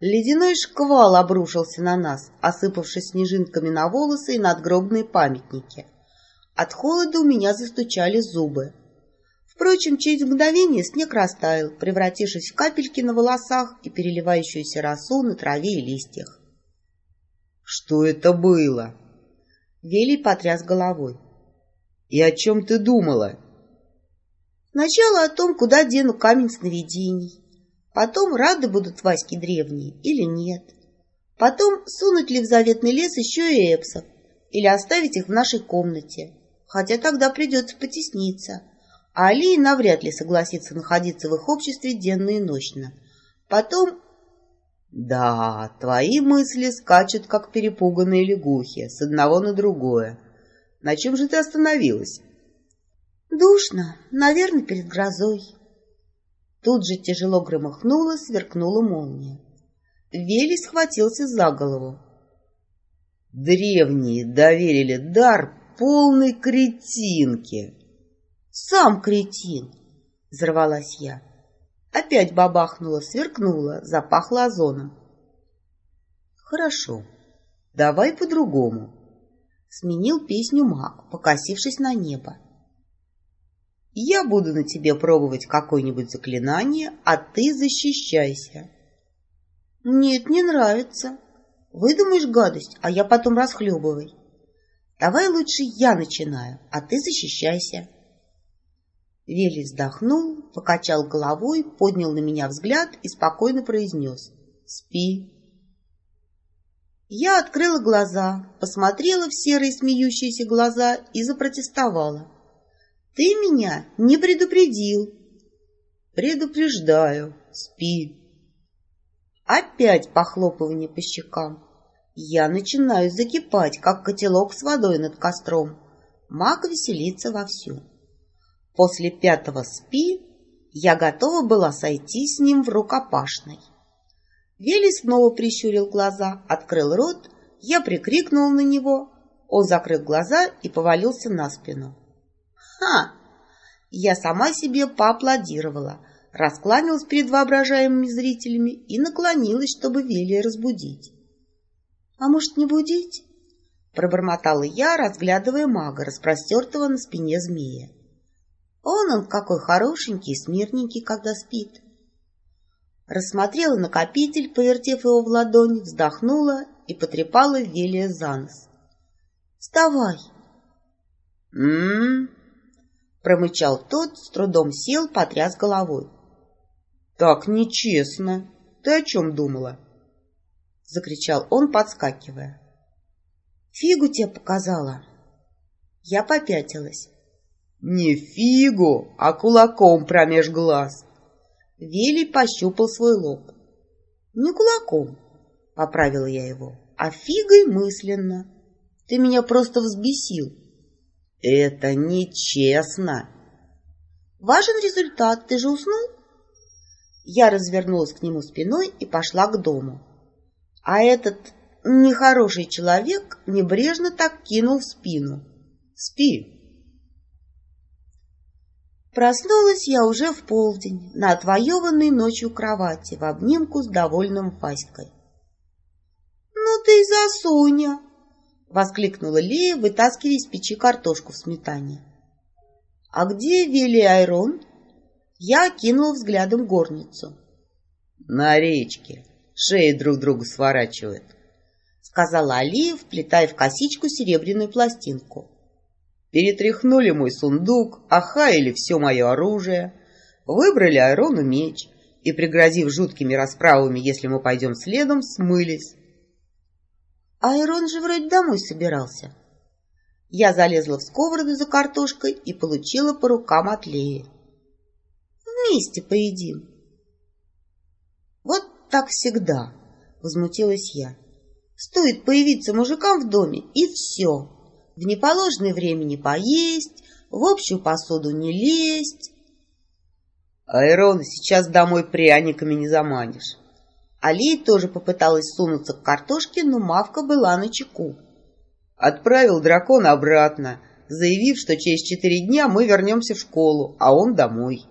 Ледяной шквал обрушился на нас, осыпавшись снежинками на волосы и надгробные памятники. От холода у меня застучали зубы. Впрочем, через мгновение снег растаял, превратившись в капельки на волосах и переливающуюся росу на траве и листьях. «Что это было?» Велий потряс головой. «И о чем ты думала?» «Сначала о том, куда дену камень сновидений. Потом, рады будут Васьки древние или нет. Потом, сунуть ли в заветный лес еще и эпсов, или оставить их в нашей комнате. Хотя тогда придется потесниться» а Алия навряд ли согласится находиться в их обществе денно и ночно. Потом... Да, твои мысли скачут, как перепуганные лягухи, с одного на другое. На чем же ты остановилась? Душно, наверное, перед грозой. Тут же тяжело громыхнуло, сверкнула молния. Вели схватился за голову. Древние доверили дар полной кретинке. Сам кретин! Взорвалась я. Опять бабахнула, сверкнула, запахло озоном. Хорошо, давай по-другому. Сменил песню маг, покосившись на небо. Я буду на тебе пробовать какое-нибудь заклинание, а ты защищайся. Нет, не нравится. Выдумаешь гадость, а я потом расхлебывай. Давай лучше я начинаю, а ты защищайся. Вели вздохнул, покачал головой, поднял на меня взгляд и спокойно произнес «Спи». Я открыла глаза, посмотрела в серые смеющиеся глаза и запротестовала. «Ты меня не предупредил!» «Предупреждаю, спи!» Опять похлопывание по щекам. Я начинаю закипать, как котелок с водой над костром. Маг веселится вовсю. После пятого спи я готова была сойти с ним в рукопашной. Вели снова прищурил глаза, открыл рот, я прикрикнул на него, он закрыл глаза и повалился на спину. «Ха!» Я сама себе поаплодировала, раскланялась перед воображаемыми зрителями и наклонилась, чтобы Велия разбудить. «А может, не будить?» Пробормотала я, разглядывая мага, распростертого на спине змея. Он он какой хорошенький, смирненький, когда спит. Рассмотрела накопитель, повертев его в ладони, вздохнула и потрепала Велия за нос. «Вставай!» «М-м-м!» Промычал тот, с трудом сел, потряс головой. «Так нечестно! Ты о чем думала?» Закричал он, подскакивая. «Фигу тебе показала!» Я попятилась. Не фигу, а кулаком промеж глаз. Вилли пощупал свой лоб. Не кулаком, поправила я его, а фигой мысленно. Ты меня просто взбесил. Это нечестно. Важен результат, ты же уснул? Я развернулась к нему спиной и пошла к дому. А этот нехороший человек небрежно так кинул в спину. Спи. Проснулась я уже в полдень на отвоеванной ночью кровати в обнимку с довольным Васькой. «Ну ты и засуня!» — воскликнула Лея, вытаскивая из печи картошку в сметане. «А где Вилли Айрон?» Я окинула взглядом горницу. «На речке. Шеи друг другу сворачивают», — сказала Алия, вплетая в косичку серебряную пластинку. Перетряхнули мой сундук, охаяли все мое оружие, выбрали Айрону меч и, пригрозив жуткими расправами, если мы пойдем следом, смылись. Айрон же вроде домой собирался. Я залезла в сковороду за картошкой и получила по рукам от Леи. Вместе поедим. Вот так всегда, возмутилась я. Стоит появиться мужикам в доме, и все в неположенное время не поесть, в общую посуду не лезть. Айрон, сейчас домой пряниками не заманишь. Алия тоже попыталась сунуться к картошке, но Мавка была на чеку. Отправил дракона обратно, заявив, что через четыре дня мы вернемся в школу, а он домой.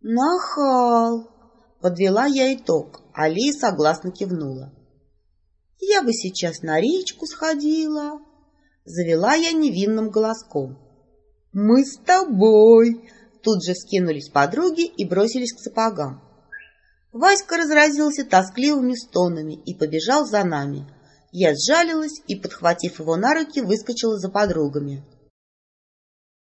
«Нахал!» Подвела я итог, а Лея согласно кивнула. Я бы сейчас на речку сходила. Завела я невинным голоском. Мы с тобой. Тут же скинулись подруги и бросились к сапогам. Васька разразился тоскливыми стонами и побежал за нами. Я сжалилась и, подхватив его на руки, выскочила за подругами.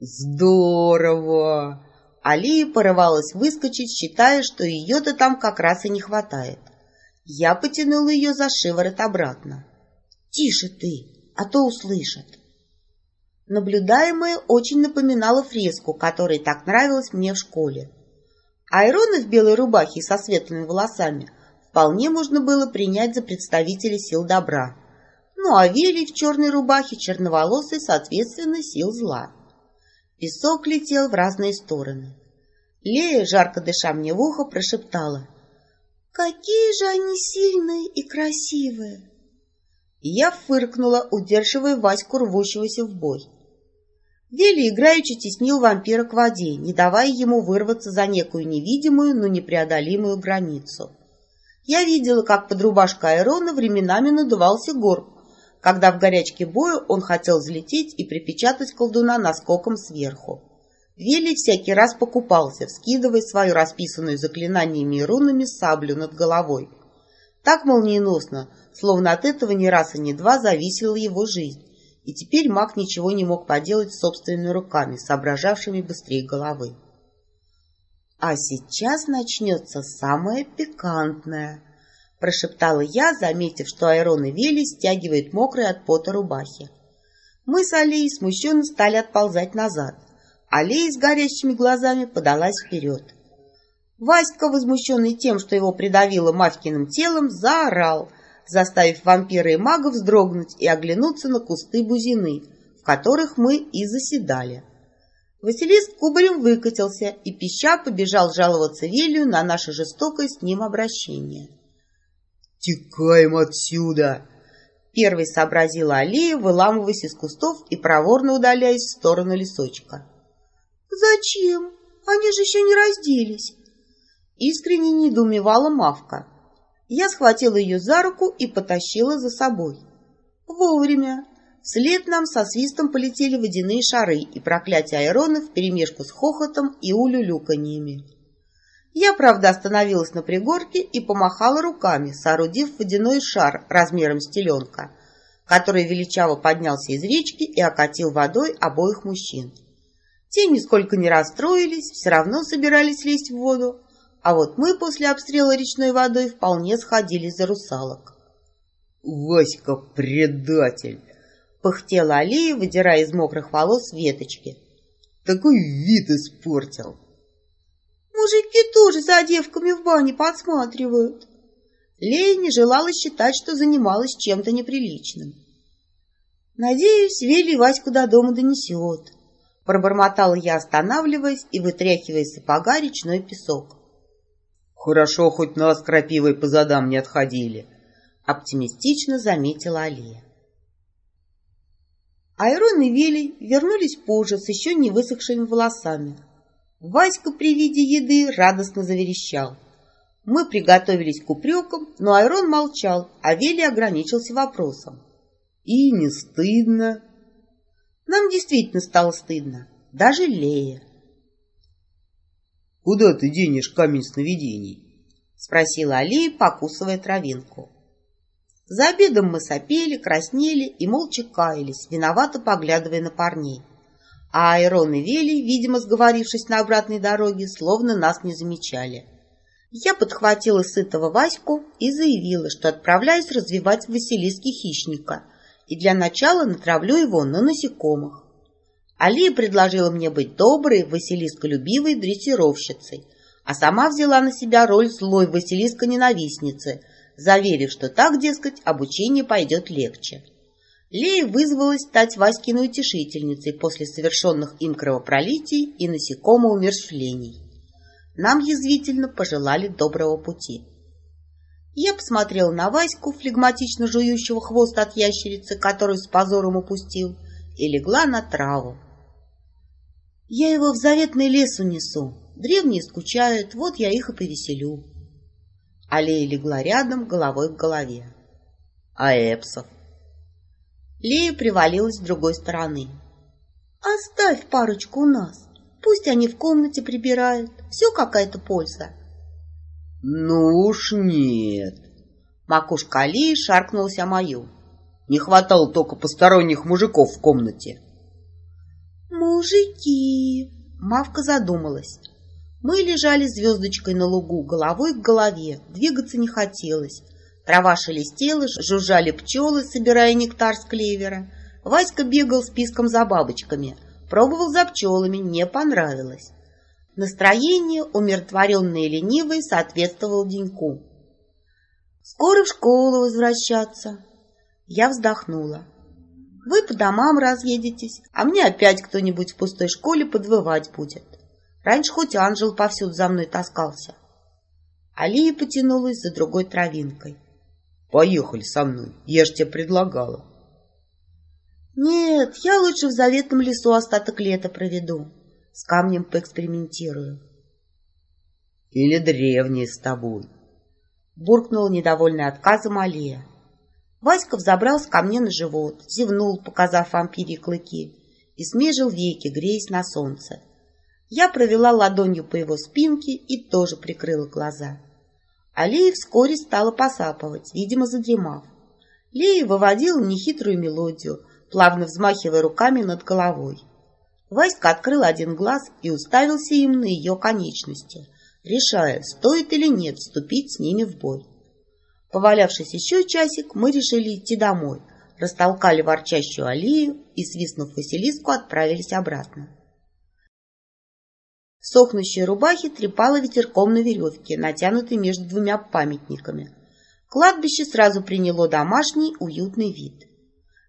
«Здорово!» Алия порывалась выскочить, считая, что ее-то там как раз и не хватает. Я потянула ее за шиворот обратно. «Тише ты, а то услышат!» Наблюдаемое очень напоминало фреску, которая так нравилась мне в школе. Айрона в белой рубахе со светлыми волосами вполне можно было принять за представителей сил добра. Ну а Вилли в черной рубахе черноволосый, соответственно, сил зла. Песок летел в разные стороны. Лея, жарко дыша мне в ухо, прошептала. «Какие же они сильные и красивые!» я фыркнула, удерживая Ваську, рвущегося в бой. Вилли играючи теснил вампира к воде, не давая ему вырваться за некую невидимую, но непреодолимую границу. Я видела, как под рубашкой Айрона временами надувался горб, когда в горячке боя он хотел взлететь и припечатать колдуна наскоком сверху. Вилли всякий раз покупался, вскидывая свою расписанную заклинаниями и рунами саблю над головой. Так молниеносно, словно от этого ни раз и ни два зависела его жизнь и теперь маг ничего не мог поделать собственными руками, соображавшими быстрее головы. «А сейчас начнется самое пикантное», — прошептала я, заметив, что Айрон и Вели стягивают мокрые от пота рубахи. Мы с Алией смущенно стали отползать назад. Алия с горящими глазами подалась вперед. Васька, возмущенный тем, что его придавило Мавкиным телом, заорал — заставив вампира и мага вздрогнуть и оглянуться на кусты бузины, в которых мы и заседали. Василиск кубарем выкатился и пища побежал жаловаться Велию на наше жестокое с ним обращение. «Текаем отсюда!» Первый сообразила Алия, выламываясь из кустов и проворно удаляясь в сторону лесочка. «Зачем? Они же еще не разделись!» Искренне недоумевала Мавка. Я схватила ее за руку и потащила за собой. Вовремя. Вслед нам со свистом полетели водяные шары и проклятие Айрона вперемешку с хохотом и улюлюканьями. Я, правда, остановилась на пригорке и помахала руками, соорудив водяной шар размером с теленка, который величаво поднялся из речки и окатил водой обоих мужчин. Те нисколько не расстроились, все равно собирались лезть в воду, а вот мы после обстрела речной водой вполне сходили за русалок. «Васька предатель!» — пыхтела Алия, выдирая из мокрых волос веточки. «Такой вид испортил!» «Мужики тоже за девками в бане подсматривают!» Лея не желала считать, что занималась чем-то неприличным. «Надеюсь, Вилли Ваську до дома донесет», — пробормотала я, останавливаясь и вытряхивая из сапога речной песок. Хорошо, хоть нас крапивой по задам не отходили, — оптимистично заметила Алия. Айрон и Вилли вернулись позже с еще не высохшими волосами. Васька при виде еды радостно заверещал. Мы приготовились к упрекам, но Айрон молчал, а Вилли ограничился вопросом. «И не стыдно?» Нам действительно стало стыдно, даже Лея. «Куда ты денешь камень сновидений?» — спросила Алия, покусывая травинку. За обедом мы сопели, краснели и молча каялись, виновато поглядывая на парней. А Айрон и Вели, видимо, сговорившись на обратной дороге, словно нас не замечали. Я подхватила сытого Ваську и заявила, что отправляюсь развивать в Василиске хищника и для начала натравлю его на насекомых. Алия предложила мне быть доброй, василисколюбивой дрессировщицей, а сама взяла на себя роль злой василиска-ненавистницы, заверив, что так, дескать, обучение пойдет легче. Лея вызвалась стать Васькиной утешительницей после совершенных им кровопролитий и насекомоумершвлений. Нам язвительно пожелали доброго пути. Я посмотрела на Ваську, флегматично жующего хвост от ящерицы, которую с позором упустил, и легла на траву. Я его в заветный лес унесу. Древние скучают, вот я их и повеселю. Алия легла рядом, головой к голове. А Эпсов? Лея привалилась с другой стороны. «Оставь парочку у нас. Пусть они в комнате прибирают. Все какая-то польза». «Ну уж нет». Макушка Алии шаркнулась о мою. Не хватало только посторонних мужиков в комнате. «Мужики!» Мавка задумалась. Мы лежали звездочкой на лугу, головой к голове. Двигаться не хотелось. Трава шелестела, жужжали пчелы, собирая нектар с клевера. Васька бегал списком за бабочками. Пробовал за пчелами, не понравилось. Настроение, умиротворенное и ленивое, соответствовало деньку. «Скоро в школу возвращаться», я вздохнула. Вы по домам разъедетесь, а мне опять кто-нибудь в пустой школе подвывать будет. Раньше хоть Анжел повсюду за мной таскался. Алия потянулась за другой травинкой. Поехали со мной, я ж тебе предлагала. Нет, я лучше в заветном лесу остаток лета проведу. С камнем поэкспериментирую. Или древние с тобой. Буркнула недовольная отказом Алия. Васька взобрался ко мне на живот, зевнул, показав вампирьи клыки, и смежил веки, греясь на солнце. Я провела ладонью по его спинке и тоже прикрыла глаза. Алия вскоре стала посапывать, видимо, задремав. Лея выводила нехитрую мелодию, плавно взмахивая руками над головой. Васька открыл один глаз и уставился им на ее конечности, решая, стоит или нет вступить с ними в бой. Повалявшись еще часик, мы решили идти домой, растолкали ворчащую Алию и, свистнув Василиску, отправились обратно. Сохнущие рубахи трепало ветерком на веревке, натянутой между двумя памятниками. Кладбище сразу приняло домашний уютный вид.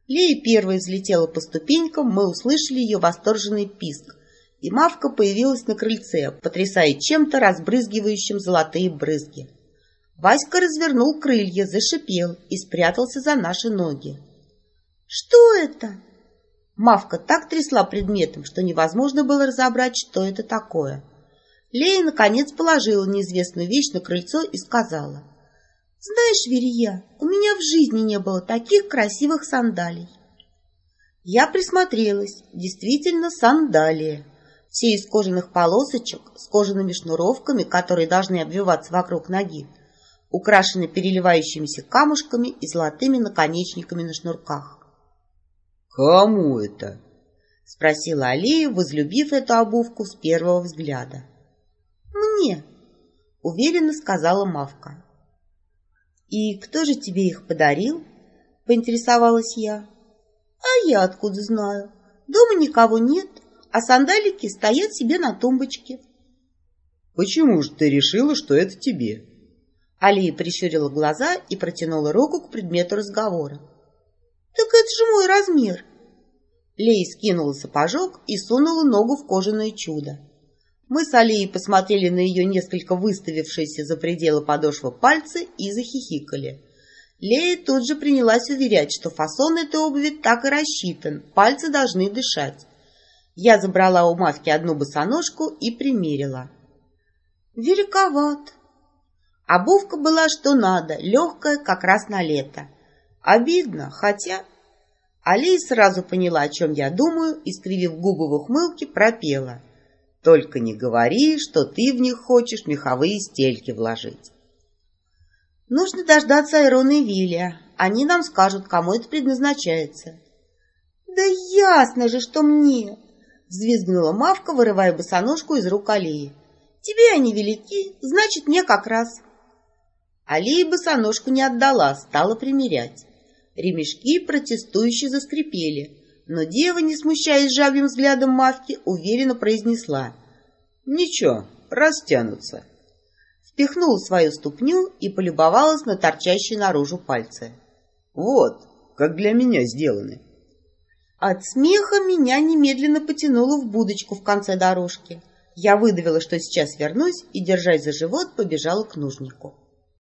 Лея первой взлетела по ступенькам, мы услышали ее восторженный писк, и Мавка появилась на крыльце, потрясая чем-то разбрызгивающим золотые брызги. Васька развернул крылья, зашипел и спрятался за наши ноги. «Что это?» Мавка так трясла предметом, что невозможно было разобрать, что это такое. Лея, наконец, положила неизвестную вещь на крыльцо и сказала. «Знаешь, Верия, у меня в жизни не было таких красивых сандалий». Я присмотрелась. Действительно, сандалии. Все из кожаных полосочек, с кожаными шнуровками, которые должны обвиваться вокруг ноги украшены переливающимися камушками и золотыми наконечниками на шнурках. «Кому это?» — спросила Алия, возлюбив эту обувку с первого взгляда. «Мне», — уверенно сказала Мавка. «И кто же тебе их подарил?» — поинтересовалась я. «А я откуда знаю? Дома никого нет, а сандалики стоят себе на тумбочке». «Почему же ты решила, что это тебе?» Алия прищурила глаза и протянула руку к предмету разговора. «Так это же мой размер!» Лея скинула сапожок и сунула ногу в кожаное чудо. Мы с Алией посмотрели на ее несколько выставившиеся за пределы подошвы пальцы и захихикали. Лея тут же принялась уверять, что фасон этой обуви так и рассчитан, пальцы должны дышать. Я забрала у Мавки одну босоножку и примерила. «Великоват», Обувка была что надо, легкая, как раз на лето. Обидно, хотя... Алия сразу поняла, о чем я думаю, и, скривив губы в ухмылке, пропела. «Только не говори, что ты в них хочешь меховые стельки вложить». «Нужно дождаться Айрона и Вилия. Они нам скажут, кому это предназначается». «Да ясно же, что мне!» — взвизгнула Мавка, вырывая босоножку из рук Алии. «Тебе они велики, значит, мне как раз». Алия босоножку не отдала, стала примерять. Ремешки протестующе заскрипели, но дева, не смущаясь жабьим взглядом Мавки, уверенно произнесла. «Ничего, растянутся». Впихнула свою ступню и полюбовалась на торчащие наружу пальцы. «Вот, как для меня сделаны». От смеха меня немедленно потянуло в будочку в конце дорожки. Я выдавила, что сейчас вернусь, и, держась за живот, побежала к нужнику.